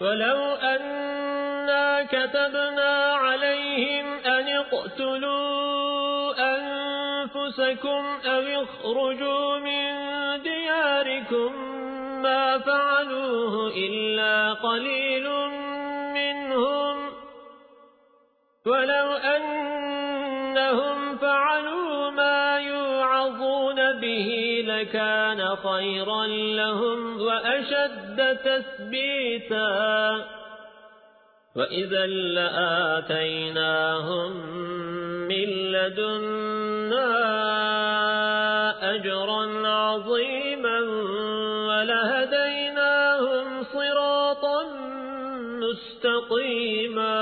ولو أنا كتبنا عليهم أن اقتلوا أنفسكم أو اخرجوا من دياركم ما فعلوه إلا قليل منهم ولو أنهم فعلوا ما يوعظون به لكان خيرا لهم وأشد تثبيتا. وإذا لآتيناهم من لدنا أجرا عظيما ولهديناهم صراطا مستقيما.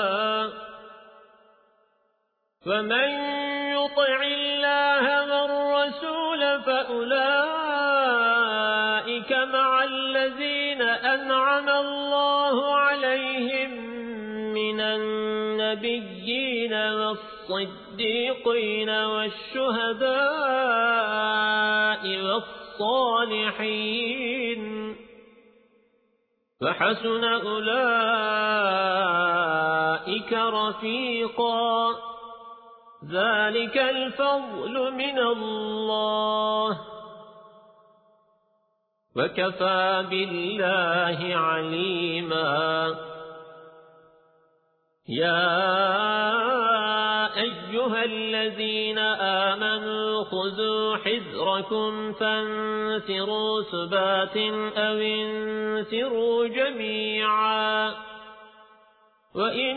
ومن يطع الله والرسول فأولئك مع الذين أنعم الله عليهم من النبيين والصديقين والشهداء والصالحين. فحسن أولئك رفيقا. ذلك الفضل من الله. وكفى بالله عليما. يا أيها الذين آمنوا خذوا حذركم فانفروا سبات أو انفروا جميعا. وإن